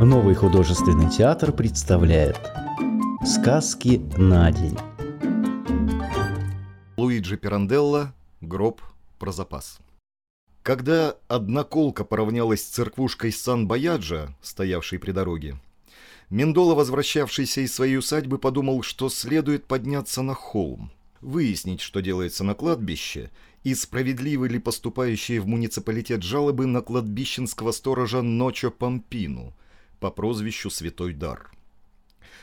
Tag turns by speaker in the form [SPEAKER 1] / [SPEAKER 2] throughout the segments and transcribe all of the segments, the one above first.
[SPEAKER 1] Новый художественный театр представляет Сказки на день.
[SPEAKER 2] Луиджи Пиранделло «Гроб про запас». Когда одна колка поравнялась с церквушкой Сан-Баяджа, стоявшей при дороге, Мендола, возвращавшийся из своей усадьбы, подумал, что следует подняться на холм, выяснить, что делается на кладбище, и справедливы ли поступающие в муниципалитет жалобы на кладбищенского сторожа Ночо Помпину по прозвищу Святой Дар.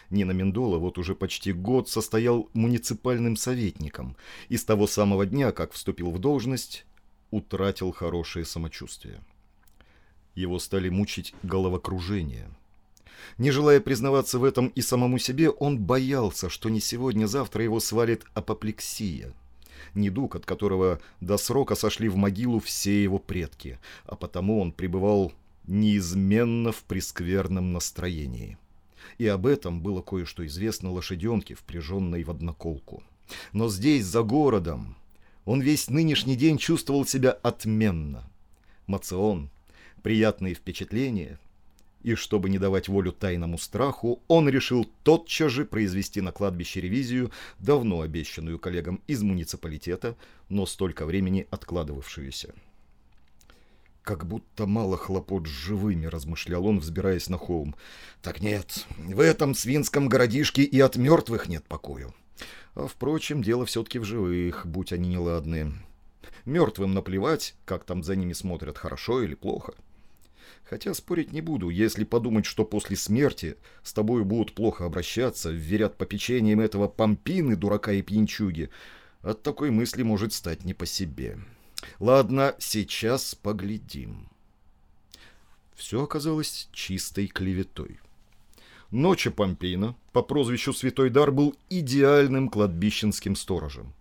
[SPEAKER 2] Нина Мендола вот уже почти год состоял муниципальным советником и с того самого дня, как вступил в должность, утратил хорошее самочувствие. Его стали мучить головокружение. Не желая признаваться в этом и самому себе, он боялся, что не сегодня-завтра его свалит апоплексия. Недуг, от которого до срока сошли в могилу все его предки, а потому он пребывал неизменно в прескверном настроении. И об этом было кое-что известно лошаденке, впряженной в одноколку. Но здесь, за городом, он весь нынешний день чувствовал себя отменно. Мацион, приятные впечатления, и чтобы не давать волю тайному страху, он решил тотчас же произвести на кладбище ревизию, давно обещанную коллегам из муниципалитета, но столько времени откладывавшуюся. Как будто мало хлопот с живыми, размышлял он, взбираясь на холм. Так нет, в этом свинском городишке и от мертвых нет покою. А, впрочем, дело все-таки в живых, будь они неладные. Мертвым наплевать, как там за ними смотрят, хорошо или плохо. Хотя спорить не буду, если подумать, что после смерти с тобой будут плохо обращаться, вверят попечением этого помпины, дурака и пьянчуги, от такой мысли может стать не по себе. Ладно, сейчас поглядим. Все оказалось чистой клеветой. Ночи Помпейна по прозвищу Святой Дар был идеальным кладбищенским сторожем.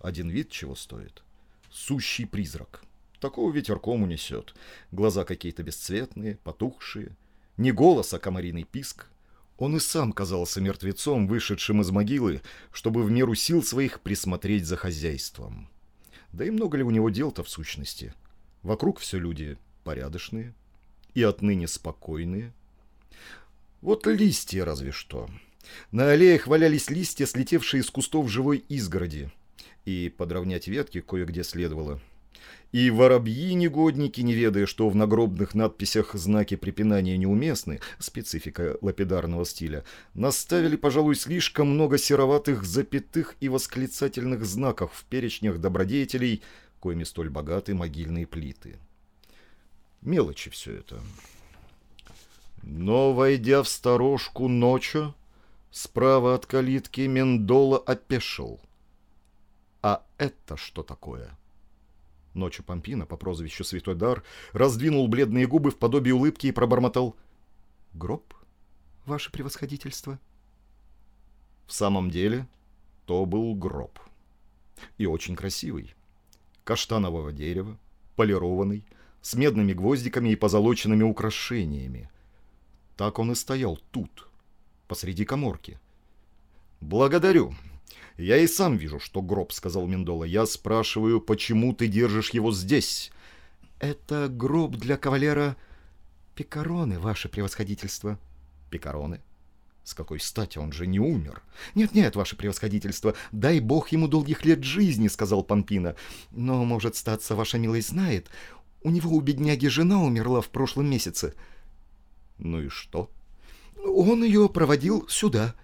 [SPEAKER 2] Один вид чего стоит. Сущий призрак. Такого ветерком унесет. Глаза какие-то бесцветные, потухшие. Не голос, а комариный писк. Он и сам казался мертвецом, вышедшим из могилы, чтобы в меру сил своих присмотреть за хозяйством. Да и много ли у него дел-то в сущности? Вокруг все люди порядочные и отныне спокойные. Вот листья разве что. На аллеях валялись листья, слетевшие из кустов живой изгороди. И подровнять ветки кое-где следовало. И воробьи-негодники, не ведая, что в нагробных надписях знаки препинания неуместны, специфика лапидарного стиля, наставили, пожалуй, слишком много сероватых запятых и восклицательных знаков в перечнях добродетелей, коими столь богаты могильные плиты. Мелочи все это. Но, войдя в сторожку ночью, справа от калитки Мендола опешил. А это что такое? — Ночью Помпина по прозвищу Святой Дар раздвинул бледные губы в подобие улыбки и пробормотал «Гроб, ваше превосходительство?» В самом деле, то был гроб. И очень красивый. Каштанового дерева, полированный, с медными гвоздиками и позолоченными украшениями. Так он и стоял тут, посреди коморки. «Благодарю», «Я и сам вижу, что гроб», — сказал Мендола. «Я спрашиваю, почему ты держишь его здесь?» «Это гроб для кавалера Пикароны, ваше превосходительство». «Пикароны? С какой стати он же не умер?» «Нет-нет, ваше превосходительство, дай бог ему долгих лет жизни», — сказал Помпина. «Но, может, статься, ваша милость знает, у него у бедняги жена умерла в прошлом месяце». «Ну и что?» «Он ее проводил сюда».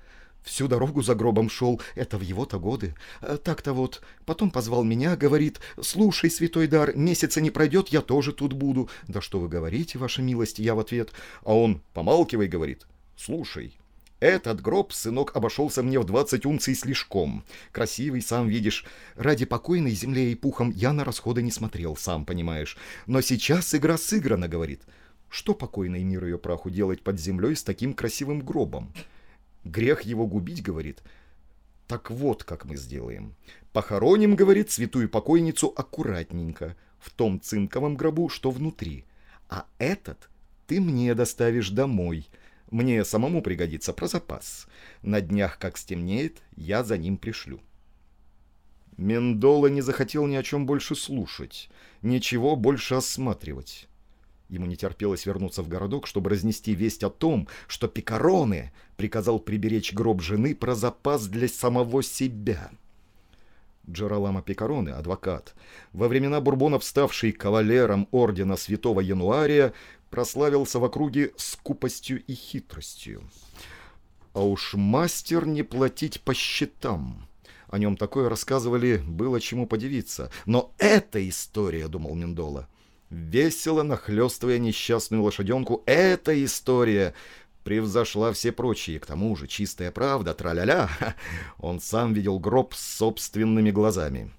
[SPEAKER 2] Всю дорогу за гробом шел, это в его-то годы. Э, так-то вот, потом позвал меня, говорит, «Слушай, святой дар, месяца не пройдет, я тоже тут буду». «Да что вы говорите, ваша милость?» Я в ответ. А он, помалкивай, говорит, «Слушай, этот гроб, сынок, обошелся мне в двадцать унций слишком. Красивый, сам видишь. Ради покойной земле и пухом я на расходы не смотрел, сам понимаешь. Но сейчас игра сыграна, говорит. Что покойный мир ее праху делать под землей с таким красивым гробом?» Грех его губить, говорит. Так вот, как мы сделаем. Похороним, говорит, святую покойницу аккуратненько, в том цинковом гробу, что внутри. А этот ты мне доставишь домой. Мне самому пригодится про запас. На днях, как стемнеет, я за ним пришлю. Мендола не захотел ни о чем больше слушать, ничего больше осматривать. Ему не терпелось вернуться в городок, чтобы разнести весть о том, что Пикароне приказал приберечь гроб жены про запас для самого себя. Джералама Пикароне, адвокат, во времена Бурбонов ставший кавалером ордена Святого Януария, прославился в округе скупостью и хитростью. А уж мастер не платить по счетам. О нем такое рассказывали, было чему подивиться. Но эта история, думал Мендола, — Весело нахлёстывая несчастную лошаденку, эта история превзошла все прочие. К тому же чистая правда, траля-ля, он сам видел гроб собственными глазами.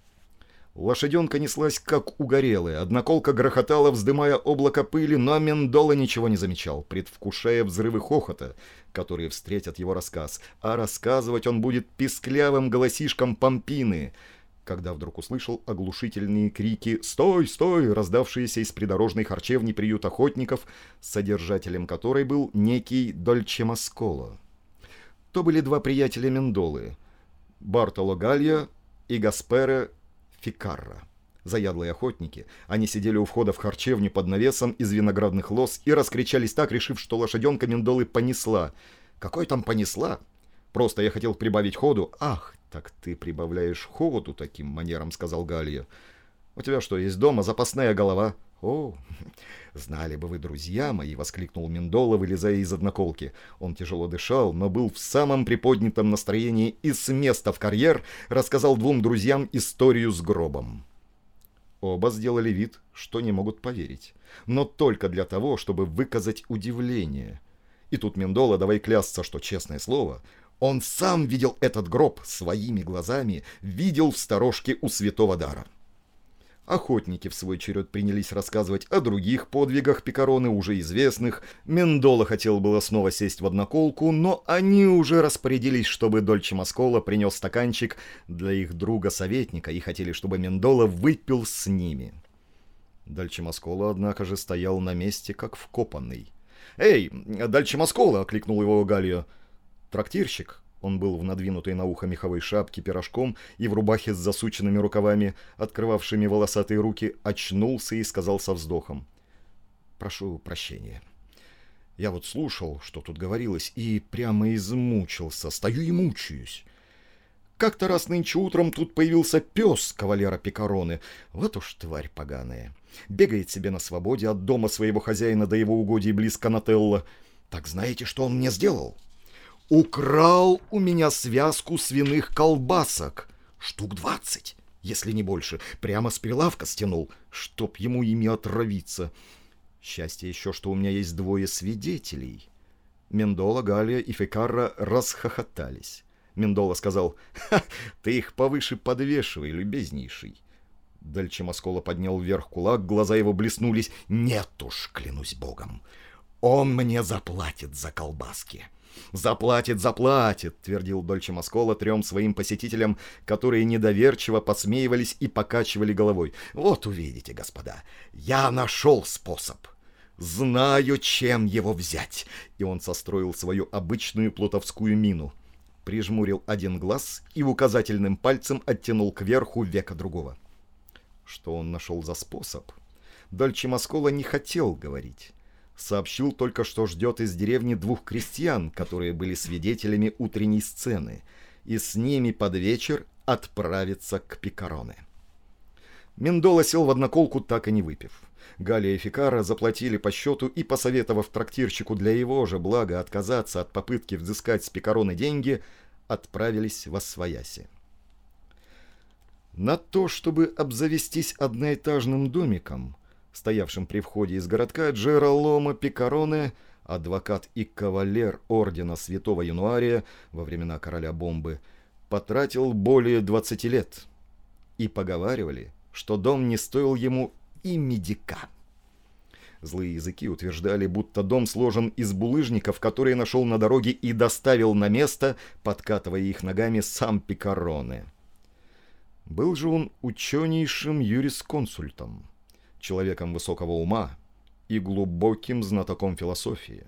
[SPEAKER 2] Лошаденка неслась как угорелая, одноколка грохотала, вздымая облако пыли, но Мендола ничего не замечал, предвкушая взрывы хохота, которые встретят его рассказ. А рассказывать он будет писклявым голосишком Пампины — когда вдруг услышал оглушительные крики «Стой! Стой!», раздавшиеся из придорожной харчевни приют охотников, содержателем которой был некий Дольче Масколо. То были два приятеля Мендолы – Бартоло Галья и Гаспере Фикарра. Заядлые охотники, они сидели у входа в харчевню под навесом из виноградных лоз и раскричались так, решив, что лошаденка Мендолы понесла. «Какой там понесла?» Просто я хотел прибавить ходу. Ах, так ты прибавляешь ходу таким манером, сказал Галия. У тебя что, есть дома запасная голова? О, знали бы вы, друзья мои, воскликнул Миндола, вылезая из одноколки. Он тяжело дышал, но был в самом приподнятом настроении и с места в карьер рассказал двум друзьям историю с гробом. Оба сделали вид, что не могут поверить, но только для того, чтобы выказать удивление. И тут Мендола, давай клясться, что честное слово, он сам видел этот гроб своими глазами, видел в сторожке у святого дара. Охотники в свой черед принялись рассказывать о других подвигах Пикароны, уже известных. Мендола хотел было снова сесть в одноколку, но они уже распорядились, чтобы Дольче Маскола принес стаканчик для их друга-советника и хотели, чтобы Мендола выпил с ними. Дольче Маскола, однако же, стоял на месте, как вкопанный. «Эй, Дальче Маскола!» — окликнул его Галио. Трактирщик, он был в надвинутой на ухо меховой шапке пирожком и в рубахе с засученными рукавами, открывавшими волосатые руки, очнулся и сказал со вздохом. «Прошу прощения. Я вот слушал, что тут говорилось, и прямо измучился. Стою и мучаюсь. Как-то раз нынче утром тут появился пес кавалера Пикароны. Вот уж тварь поганая. Бегает себе на свободе от дома своего хозяина до его угодий близ Канателла. Так знаете, что он мне сделал?» Украл у меня связку свиных колбасок. Штук двадцать, если не больше. Прямо с прилавка стянул, чтоб ему ими отравиться. Счастье еще, что у меня есть двое свидетелей. Мендола, Галия и Фекарра расхохотались. Мендола сказал, «Ха, ты их повыше подвешивай, любезнейший». Дальче Маскола поднял вверх кулак, глаза его блеснулись. «Нет уж, клянусь богом, он мне заплатит за колбаски». «Заплатит, заплатит», — твердил Дольче Маскола трем своим посетителям, которые недоверчиво посмеивались и покачивали головой. «Вот увидите, господа, я нашел способ. Знаю, чем его взять». И он состроил свою обычную плутовскую мину. Прижмурил один глаз и указательным пальцем оттянул кверху века другого. Что он нашел за способ? Дольче Маскола не хотел говорить сообщил только, что ждет из деревни двух крестьян, которые были свидетелями утренней сцены, и с ними под вечер отправится к Пикароне. Мендола сел в одноколку, так и не выпив. Галия и Фикара заплатили по счету и, посоветовав трактирщику для его же блага отказаться от попытки взыскать с Пикароны деньги, отправились в Освояси. На то, чтобы обзавестись одноэтажным домиком, стоявшим при входе из городка Джераломо Пикароне, адвокат и кавалер ордена Святого Януария во времена короля бомбы, потратил более 20 лет. И поговаривали, что дом не стоил ему и медика. Злые языки утверждали, будто дом сложен из булыжников, которые нашел на дороге и доставил на место, подкатывая их ногами сам Пикароне. Был же он ученейшим юрисконсультом человеком высокого ума и глубоким знатоком философии.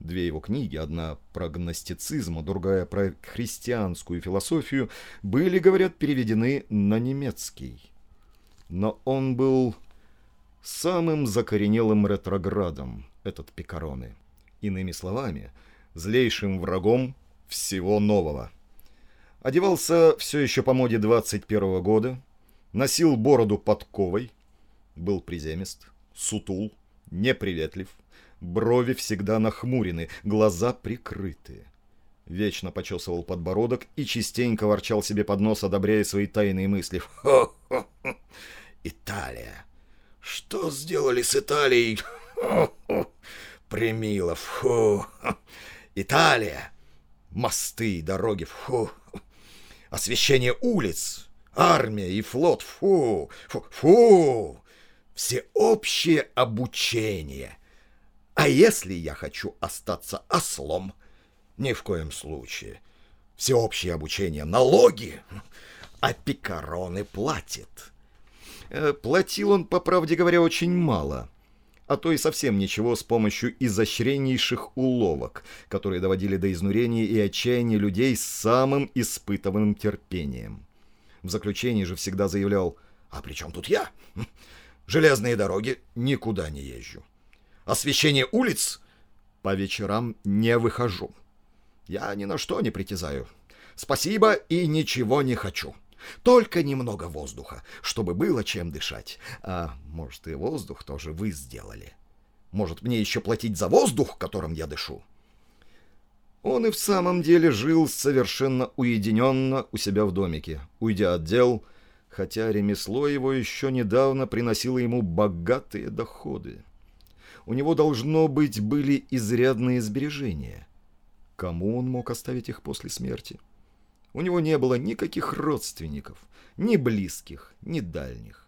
[SPEAKER 2] Две его книги, одна про гностицизм, а другая про христианскую философию, были, говорят, переведены на немецкий. Но он был самым закоренелым ретроградом этот Пикароны. Иными словами, злейшим врагом всего нового. Одевался все еще по моде 21 года, носил бороду подковой, был приземист, сутул, неприветлив, брови всегда нахмурены, глаза прикрыты. Вечно почесывал подбородок и частенько ворчал себе под нос, одобряя свои тайные мысли. «Хо-хо-хо! Италия! Что сделали с Италией? Хо-хо! Примилов! Фу! Италия! Мосты дороги! Фу! Освещение улиц! Армия и флот! Фу! Фу! Фу! Всеобщее обучение! А если я хочу остаться ослом? Ни в коем случае. Всеобщее обучение, налоги, а пикароны платит. Э, платил он, по правде говоря, очень мало, а то и совсем ничего с помощью изощреннейших уловок, которые доводили до изнурения и отчаяния людей с самым испытываемым терпением. В заключении же всегда заявлял «А при чем тут я? Железные дороги никуда не езжу. Освещение улиц по вечерам не выхожу». Я ни на что не притязаю. Спасибо и ничего не хочу. Только немного воздуха, чтобы было чем дышать. А может, и воздух тоже вы сделали. Может, мне еще платить за воздух, которым я дышу? Он и в самом деле жил совершенно уединенно у себя в домике, уйдя от дел, хотя ремесло его еще недавно приносило ему богатые доходы. У него, должно быть, были изрядные сбережения — Кому он мог оставить их после смерти? У него не было никаких родственников, ни близких, ни дальних.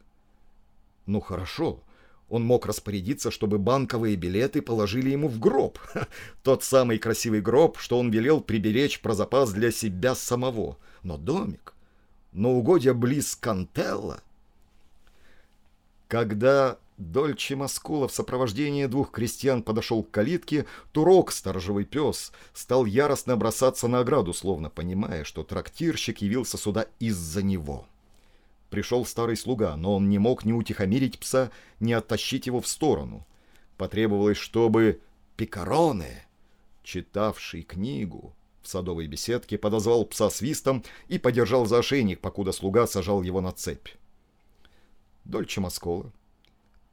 [SPEAKER 2] Ну хорошо, он мог распорядиться, чтобы банковые билеты положили ему в гроб. Тот самый красивый гроб, что он велел приберечь про запас для себя самого. Но домик, угодья близ Кантелла. Когда Дольче Маскула в сопровождении двух крестьян подошел к калитке, Турок, сторожевый пес, стал яростно бросаться на ограду, словно понимая, что трактирщик явился сюда из-за него. Пришел старый слуга, но он не мог ни утихомирить пса, ни оттащить его в сторону. Потребовалось, чтобы Пикароне, читавший книгу, в садовой беседке подозвал пса свистом и подержал за ошейник, покуда слуга сажал его на цепь. Дольче Маскола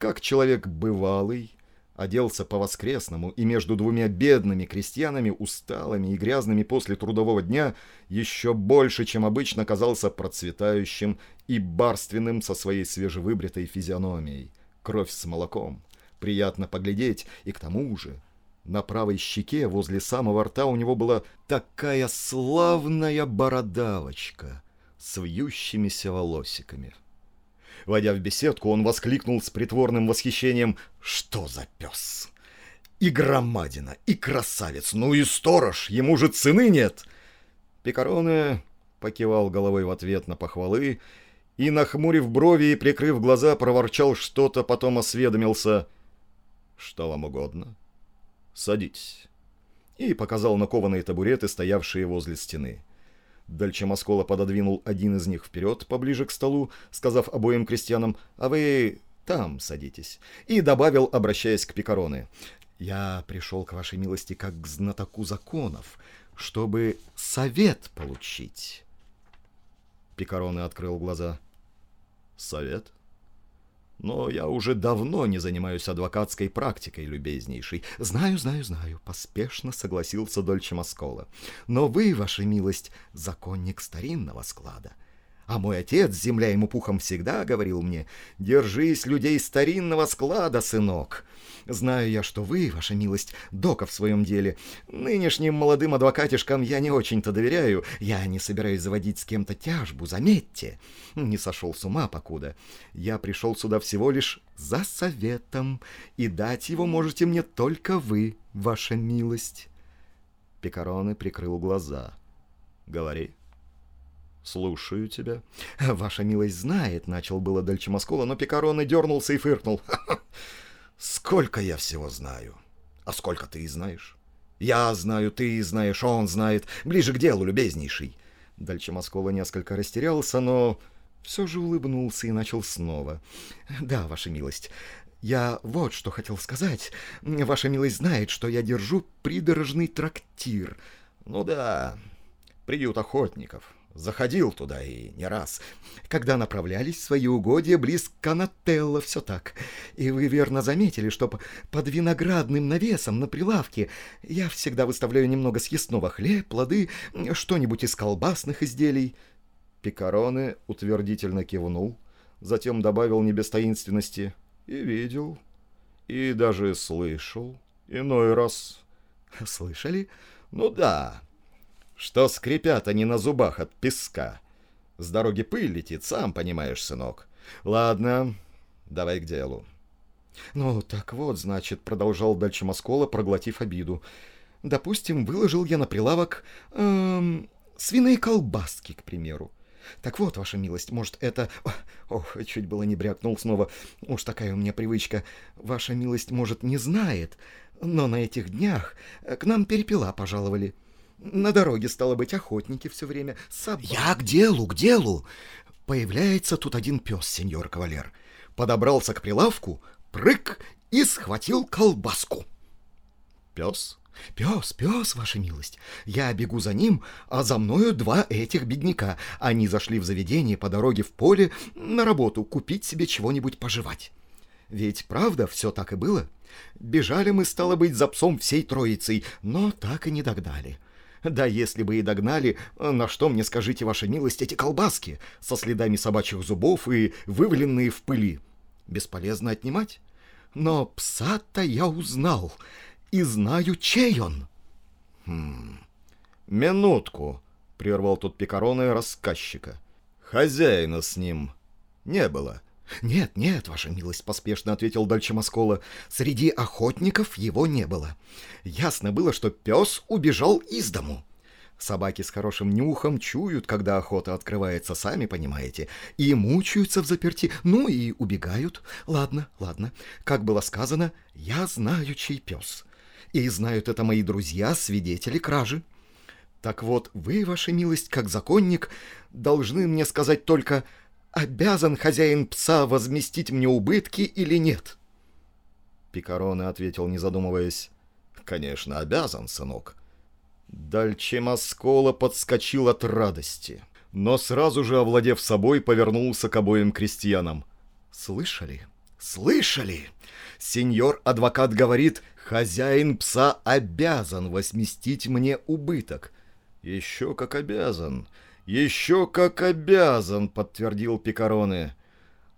[SPEAKER 2] как человек бывалый, оделся по-воскресному и между двумя бедными крестьянами, усталыми и грязными после трудового дня, еще больше, чем обычно, казался процветающим и барственным со своей свежевыбритой физиономией. Кровь с молоком. Приятно поглядеть, и к тому же на правой щеке возле самого рта у него была такая славная бородавочка с вьющимися волосиками. Войдя в беседку, он воскликнул с притворным восхищением «Что за пес!» «И громадина, и красавец, ну и сторож, ему же цены нет!» Пикароне покивал головой в ответ на похвалы и, нахмурив брови и прикрыв глаза, проворчал что-то, потом осведомился «Что вам угодно?» «Садитесь» и показал на кованые табуреты, стоявшие возле стены. Дальче Маскола пододвинул один из них вперед, поближе к столу, сказав обоим крестьянам «А вы там садитесь», и добавил, обращаясь к Пикароне «Я пришел к вашей милости как к знатоку законов, чтобы совет получить». Пикароне открыл глаза. «Совет?» Но я уже давно не занимаюсь адвокатской практикой, любезнейший. Знаю, знаю, знаю, поспешно согласился Дольче Маскола. Но вы, ваша милость, законник старинного склада. А мой отец, земля ему пухом, всегда говорил мне, «Держись людей старинного склада, сынок». Знаю я, что вы, ваша милость, дока в своем деле. Нынешним молодым адвокатишкам я не очень-то доверяю. Я не собираюсь заводить с кем-то тяжбу, заметьте. Не сошел с ума покуда. Я пришел сюда всего лишь за советом, и дать его можете мне только вы, ваша милость». Пикароны прикрыл глаза. «Говори». «Слушаю тебя». «Ваша милость знает», — начал было Дальче Москола, но Пикароне дернулся и фыркнул. «Сколько я всего знаю? А сколько ты знаешь?» «Я знаю, ты знаешь, он знает. Ближе к делу, любезнейший». Дальче Москола несколько растерялся, но все же улыбнулся и начал снова. «Да, ваша милость, Я вот что хотел сказать. Ваша милость знает, что я держу придорожный трактир.
[SPEAKER 3] Ну да, приют охотников. Заходил туда и не раз.
[SPEAKER 2] Когда направлялись в свои угодья близ Канателла, все так. И вы верно заметили, что под виноградным навесом на прилавке я всегда выставляю немного съестного хлеб, плоды, что-нибудь из колбасных изделий.
[SPEAKER 3] Пикароне утвердительно кивнул, затем добавил не без таинственности «и видел, и даже слышал, иной раз».
[SPEAKER 2] «Слышали?»
[SPEAKER 3] «Ну да, что скрипят они на зубах от песка. С дороги пыль летит, сам понимаешь, сынок. Ладно, давай к делу.
[SPEAKER 2] Ну, так вот, значит, продолжал дальше Москола, проглотив обиду. Допустим, выложил я на прилавок эм, свиные колбаски, к примеру. Так вот, ваша милость, может, это... Ох, чуть было не брякнул снова. Уж такая у меня привычка. Ваша милость, может, не знает, но на этих днях к нам перепела пожаловали. — на дороге, стало быть, охотники все время. Собак.
[SPEAKER 3] Я к делу, к делу. Появляется тут один пес, сеньор кавалер. Подобрался к прилавку, прыг и схватил колбаску.
[SPEAKER 2] Пес? Пес, пес, ваша милость. Я бегу за ним, а за мною два этих бедняка. Они зашли в заведение по дороге в поле на работу купить себе чего-нибудь пожевать. Ведь правда все так и было? Бежали мы, стало быть, за псом всей троицей, но так и не догнали. — да если бы и догнали, на что мне, скажите, ваша милость, эти колбаски со следами собачьих зубов и вываленные в пыли? Бесполезно отнимать. Но пса-то я узнал и знаю, чей он.
[SPEAKER 3] Хм, минутку, прервал тут Пикарона рассказчика. Хозяина с ним не было.
[SPEAKER 2] — «Нет, нет, ваша милость», — поспешно ответил дальше Москола. «Среди охотников его не было. Ясно было, что пес убежал из дому». Собаки с хорошим нюхом чуют, когда охота открывается, сами понимаете, и мучаются в заперти, ну и убегают. Ладно, ладно, как было сказано, я знаю, чей пес. И знают это мои друзья, свидетели кражи. Так вот, вы, ваша милость, как законник, должны мне сказать только обязан хозяин пса возместить мне убытки или нет?
[SPEAKER 3] Пикароне ответил, не задумываясь. Конечно, обязан, сынок. Дальче Маскола подскочил от радости, но сразу же, овладев собой, повернулся к обоим крестьянам.
[SPEAKER 2] «Слышали? Слышали? Сеньор-адвокат говорит, хозяин пса обязан возместить мне убыток».
[SPEAKER 3] «Еще как обязан. «Еще как обязан», — подтвердил Пикароне.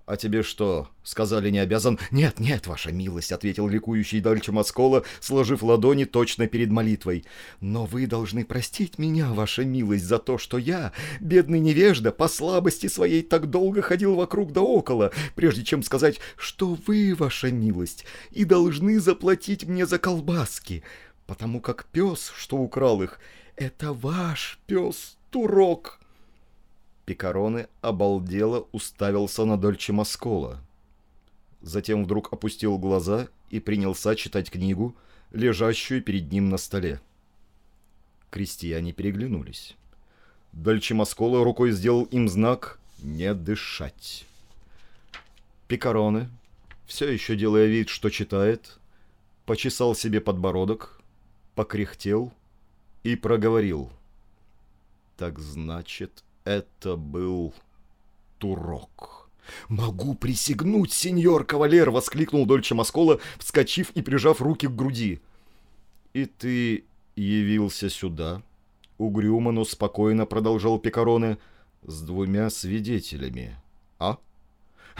[SPEAKER 3] «А тебе что, сказали не обязан?»
[SPEAKER 2] «Нет, нет, ваша милость», — ответил ликующий Дальче Маскола, сложив ладони точно перед молитвой. «Но вы должны простить меня, ваша милость, за то, что я, бедный невежда, по слабости своей так долго ходил вокруг да около, прежде чем сказать, что вы, ваша милость, и должны заплатить мне за колбаски, потому как пес, что украл их, это ваш пес Турок!»
[SPEAKER 3] Пикароне обалдело уставился на Дольче Маскола. Затем вдруг опустил глаза и принялся читать книгу, лежащую перед ним на столе. Крестьяне переглянулись. Дольче Маскола рукой сделал им знак «Не дышать». Пикароне, все еще делая вид, что читает, почесал себе подбородок, покряхтел и проговорил — так значит, это был Турок.
[SPEAKER 2] «Могу присягнуть, сеньор кавалер!» — воскликнул Дольче Маскола, вскочив и прижав руки к груди.
[SPEAKER 3] «И ты явился сюда?» — угрюмо, но спокойно продолжал Пикароне с двумя свидетелями. «А?»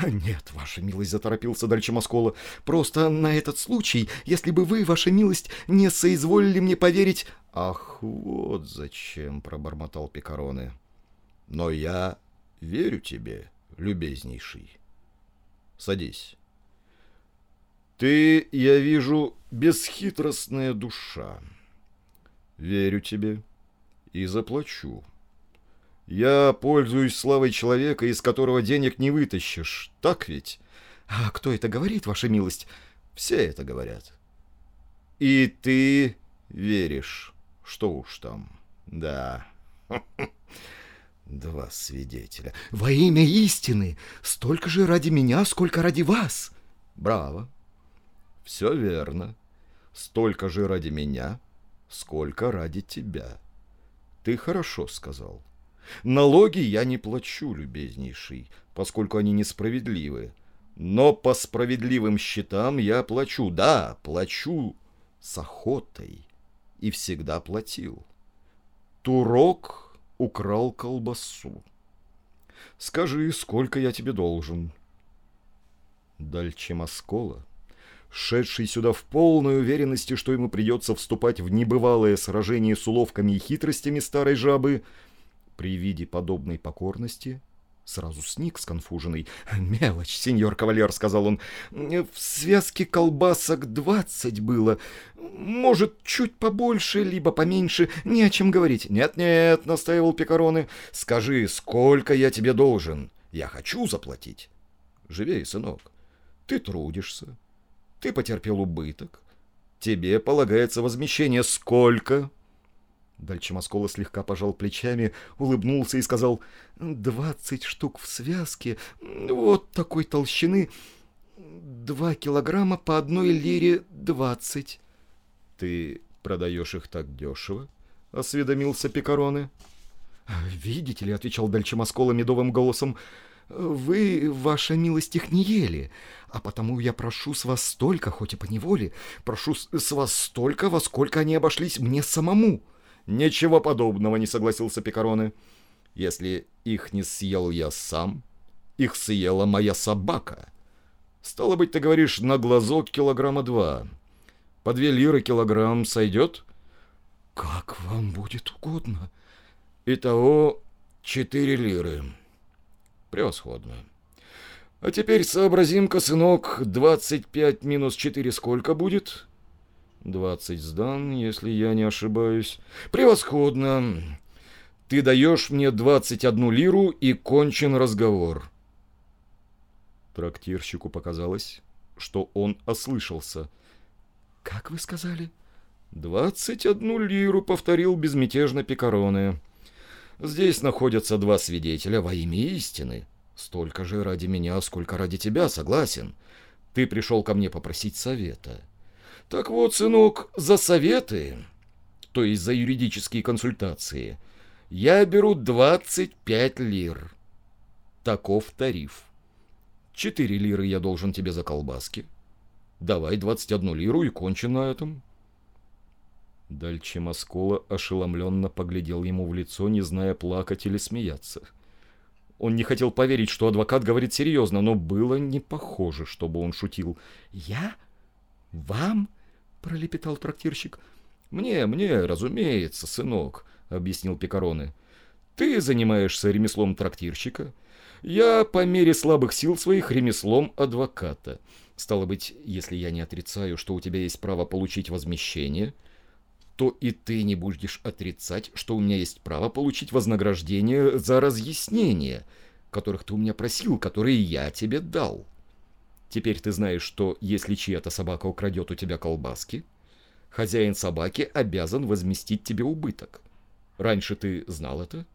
[SPEAKER 2] «Нет, ваша милость», — заторопился дальше Москола. «Просто на этот случай, если бы вы, ваша милость, не соизволили мне поверить...»
[SPEAKER 3] «Ах, вот зачем», — пробормотал Пикароне. «Но я верю тебе, любезнейший. Садись. Ты, я вижу, бесхитростная душа. Верю тебе и заплачу». Я пользуюсь славой человека, из которого денег не вытащишь. Так ведь?
[SPEAKER 2] А кто это говорит, ваша милость?
[SPEAKER 3] Все это говорят. И ты веришь. Что уж там. Да. Два свидетеля.
[SPEAKER 2] Во имя истины. Столько же ради меня, сколько ради вас. Браво. Все верно. Столько же ради меня, сколько ради тебя. Ты хорошо сказал. Налоги я не плачу, любезнейший, поскольку они несправедливы. Но по справедливым счетам я плачу, да, плачу с охотой. И всегда платил. Турок украл колбасу. Скажи, сколько я тебе должен? Дальче Москола, шедший сюда в полной уверенности, что ему придется вступать в небывалое сражение с уловками и хитростями старой жабы, при виде подобной покорности сразу сник сконфуженный. «Мелочь, сеньор кавалер», — сказал он. «В связке колбасок двадцать было. Может, чуть побольше, либо поменьше. Не о чем говорить». «Нет-нет», — настаивал Пикароны. «Скажи, сколько я тебе должен? Я хочу заплатить». «Живей, сынок. Ты трудишься. Ты потерпел убыток. Тебе полагается возмещение. Сколько?» Дальчимоскола слегка пожал плечами, улыбнулся и сказал, «Двадцать штук в связке, вот такой толщины, два килограмма по одной лире двадцать». «Ты продаешь их так дешево?» — осведомился Пикароне. «Видите ли», — отвечал Дальчимоскола медовым голосом, «вы, ваша милость, их не ели, а потому я прошу с вас столько, хоть и по неволе, прошу с вас столько, во сколько они обошлись мне самому». «Ничего подобного», — не согласился Пикароне. «Если их не съел я сам, их съела моя собака. Стало быть, ты говоришь, на глазок килограмма два. По две лиры килограмм сойдет?»
[SPEAKER 4] «Как вам будет угодно».
[SPEAKER 2] «Итого четыре лиры. Превосходно. А теперь сообразим-ка, сынок, двадцать пять минус четыре сколько будет?» Двадцать сдан, если я не ошибаюсь. Превосходно. Ты даешь мне двадцать одну лиру и кончен разговор. Трактирщику показалось, что он ослышался.
[SPEAKER 4] «Как вы сказали?»
[SPEAKER 2] «Двадцать одну лиру», — повторил безмятежно Пикароне. «Здесь находятся два свидетеля во имя истины. Столько же ради меня, сколько ради тебя, согласен. Ты пришел ко мне попросить совета». Так вот, сынок, за советы, то есть за юридические консультации, я беру 25 лир. Таков тариф. 4 лиры я должен тебе за колбаски. Давай 21 лиру и кончим на этом. Дальче Маскола ошеломленно поглядел ему в лицо, не зная, плакать или смеяться. Он не хотел поверить, что адвокат говорит серьезно, но было не похоже, чтобы он шутил. «Я? Вам?» пролепетал трактирщик. «Мне, мне, разумеется, сынок», — объяснил Пикароны. «Ты занимаешься ремеслом трактирщика. Я, по мере слабых сил своих, ремеслом адвоката. Стало быть, если я не отрицаю, что у тебя есть право получить возмещение, то и ты не будешь отрицать, что у меня есть право получить вознаграждение за разъяснения, которых ты у меня просил, которые я тебе дал». Теперь ты знаешь, что если чья-то собака украдет у тебя колбаски, хозяин собаки обязан возместить тебе убыток. Раньше ты знал это?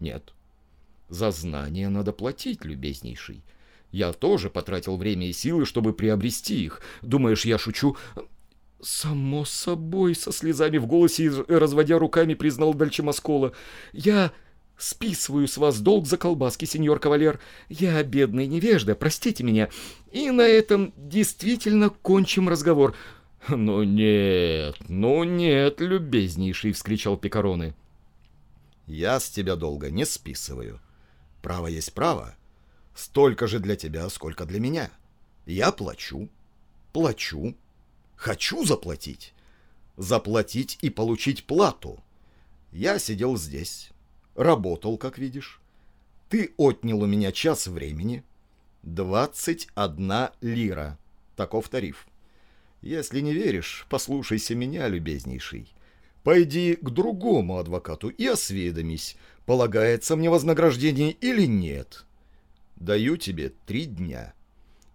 [SPEAKER 2] Нет. За знание надо платить, любезнейший. Я тоже потратил время и силы, чтобы приобрести их. Думаешь, я шучу? Само собой, со слезами в голосе и разводя руками, признал Дальчемоскола. Я Списываю с вас долг за колбаски, сеньор кавалер. Я бедный невежда, простите меня. И на этом действительно кончим разговор. «Ну нет, ну нет, любезнейший!» — вскричал Пикароны. «Я с тебя долго не списываю. Право есть право. Столько же для тебя, сколько для меня. Я плачу, плачу, хочу заплатить. Заплатить и получить плату. Я сидел здесь, Работал, как видишь. Ты отнял у меня час времени. Двадцать одна лира. Таков тариф. Если не веришь, послушайся меня, любезнейший. Пойди к другому адвокату и осведомись, полагается мне вознаграждение или нет. Даю тебе три дня.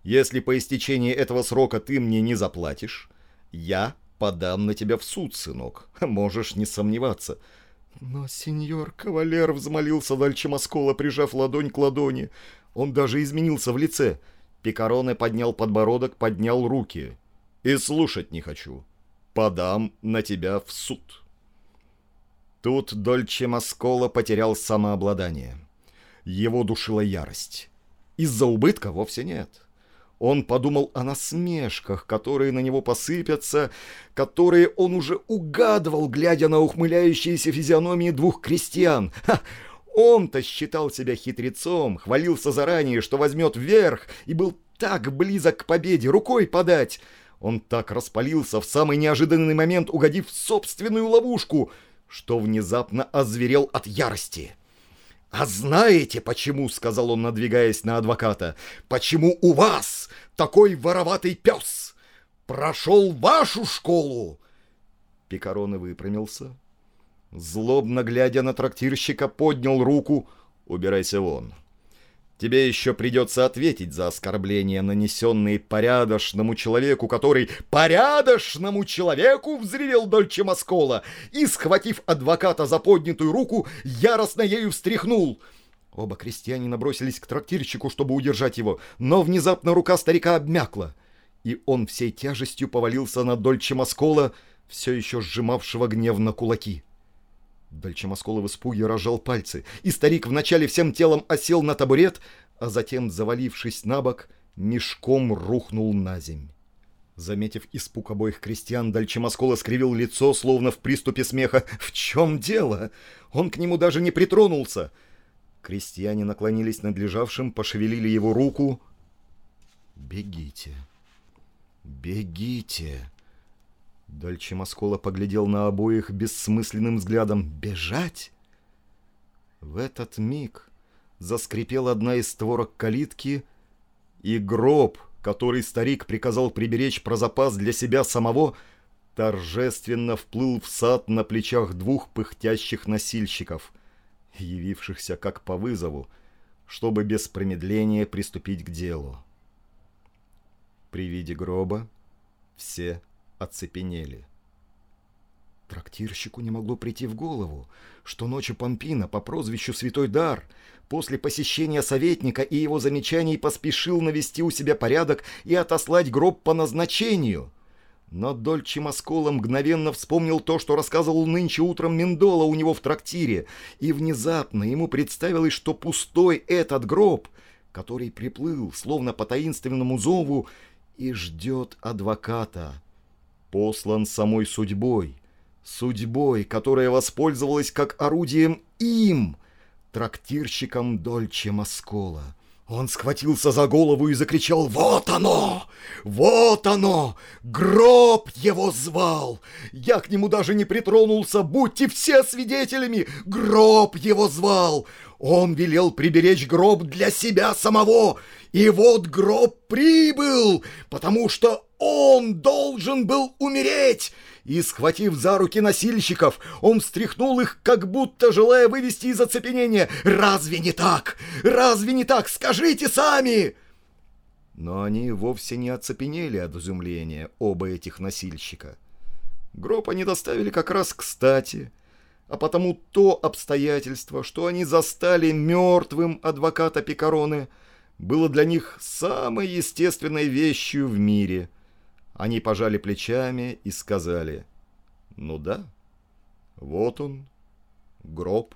[SPEAKER 2] Если по истечении этого срока ты мне не заплатишь, я подам на тебя в суд, сынок. Можешь не сомневаться. «Но, сеньор кавалер!» — взмолился Дальче Маскола, прижав ладонь к ладони. Он даже изменился в лице. Пикароне поднял подбородок, поднял руки. «И слушать не хочу. Подам на тебя в суд». Тут Дольче Маскола потерял самообладание. Его душила ярость. Из-за убытка вовсе нет. Он подумал о насмешках, которые на него посыпятся, которые он уже угадывал, глядя на ухмыляющиеся физиономии двух крестьян. Ха! Он-то считал себя хитрецом, хвалился заранее, что возьмет верх, и был так близок к победе, рукой подать. Он так распалился в самый неожиданный момент, угодив в собственную ловушку, что внезапно озверел от ярости. «А знаете почему?» — сказал он, надвигаясь на адвоката. «Почему у вас такой вороватый пес? Прошел вашу школу!» Пикароне выпрямился. Злобно глядя на трактирщика, поднял руку. «Убирайся вон!» Тебе еще придется ответить за оскорбления, нанесенные порядочному человеку, который... Порядочному человеку! Взревел Дольче Маскола и, схватив адвоката за поднятую руку, яростно ею встряхнул. Оба крестьяне набросились к трактирщику, чтобы удержать его, но внезапно рука старика обмякла, и он всей тяжестью повалился на Дольче Маскола, все еще сжимавшего гневно кулаки. Дальчемоскола в испуге разжал пальцы, и старик вначале всем телом осел на табурет, а затем, завалившись на бок, мешком рухнул на земь. Заметив испуг обоих крестьян, Дальчемоскола скривил лицо, словно в приступе смеха. «В чем дело? Он к нему даже не притронулся!» Крестьяне наклонились над лежавшим, пошевелили его руку. «Бегите! Бегите!» Дальче Маскола поглядел на обоих бессмысленным взглядом. «Бежать?» В этот миг заскрипела одна из створок калитки, и гроб, который старик приказал приберечь про запас для себя самого, торжественно вплыл в сад на плечах двух пыхтящих носильщиков, явившихся как по вызову, чтобы без промедления приступить к делу. При виде гроба все оцепенели. Трактирщику не могло прийти в голову, что ночью Помпина по прозвищу Святой Дар после посещения советника и его замечаний поспешил навести у себя порядок и отослать гроб по назначению. Но Дольче Маскола мгновенно вспомнил то, что рассказывал нынче утром Мендола у него в трактире, и внезапно ему представилось, что пустой этот гроб, который приплыл, словно по таинственному зову, и ждет адвоката послан самой судьбой, судьбой, которая воспользовалась как орудием им, трактирщиком Дольче Маскола. Он схватился за голову и закричал «Вот оно! Вот оно! Гроб его звал! Я к нему даже не притронулся, будьте все свидетелями! Гроб его звал! Он велел приберечь гроб для себя самого! И вот гроб прибыл, потому что он должен был умереть!» И, схватив за руки носильщиков, он встряхнул их, как будто желая вывести из оцепенения. «Разве не так? Разве не так? Скажите сами!» Но они вовсе не оцепенели от изумления, оба этих носильщика. Гроб они доставили как раз кстати, а потому то обстоятельство, что они застали мертвым адвоката Пикароны, было для них самой естественной вещью в мире – они пожали плечами и сказали, «Ну да, вот он, гроб».